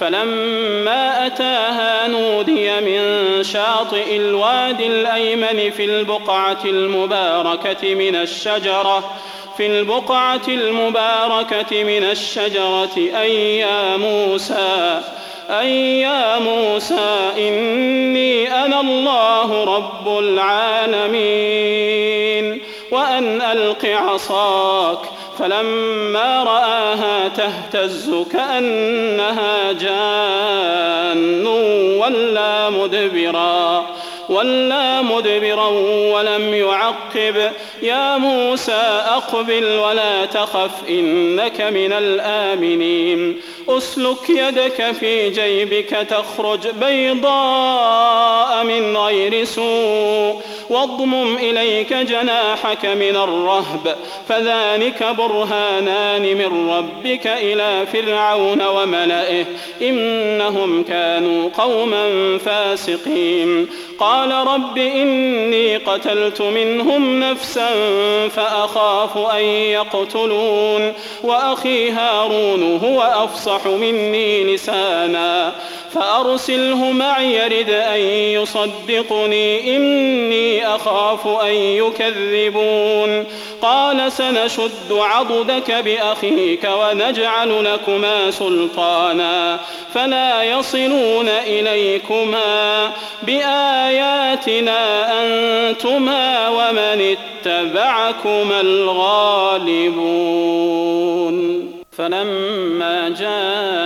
فلما أتاها نودي من شاطئ الوادي الأيمن في البقعة المباركة من الشجرة في البقعة المباركة من الشجرة أي يا موسى أي يا موسى إني أنا الله رب العالمين وأن ألق عصاك فلما رآها تهتز كأنها جان ولا مدبرا ولا مدبرا ولم يعقب. يا موسى أقبل ولا تخف إنك من الآمنين. أسلك يدك في جيبك تخرج بيضاء من غير سوء واضمم إليك جناحك من الرهب. فذلك برهانان من ربك إلى فرعون وملئه إنهم كانوا قوما فاسقين. قال رب إني قتلت منهم نفسا فأخاف أن يقتلون وأخي هارون هو أفصح مني لسانا. فأرسله معي يرد أن يصدقني إني أخاف أن يكذبون. قال سنشد عضدك بأخيك ونجعل لكما سلطانا فلا يصلون إليكما. بآياتنا أنتما ومن اتبعكما الغالبون. فلما جاءهم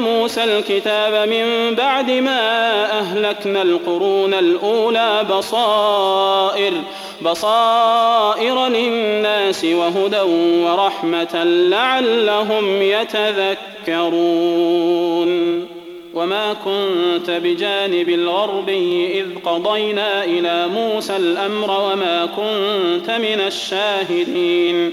موسى الكتاب من بعد ما أهلكنا القرون الأولى بصائر بصائر للناس وهدى ورحمة لعلهم يتذكرون. وما كنت بجانب الغربي إذ قضينا إلى موسى الأمر وما كنت من الشاهدين.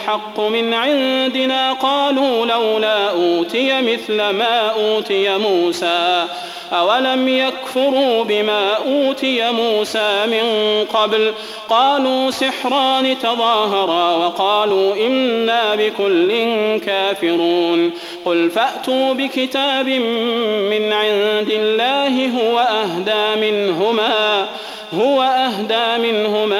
الحق من عندنا قالوا لولا أوتي مثل ما أوتي موسى. أولم يكفروا بما أوتي موسى من قبل؟ قالوا سحران تظاهرا وقالوا إنا بكل كافرون. قل فأتوا بكتاب من عند الله هو أهدى منهما هو أهدى منهما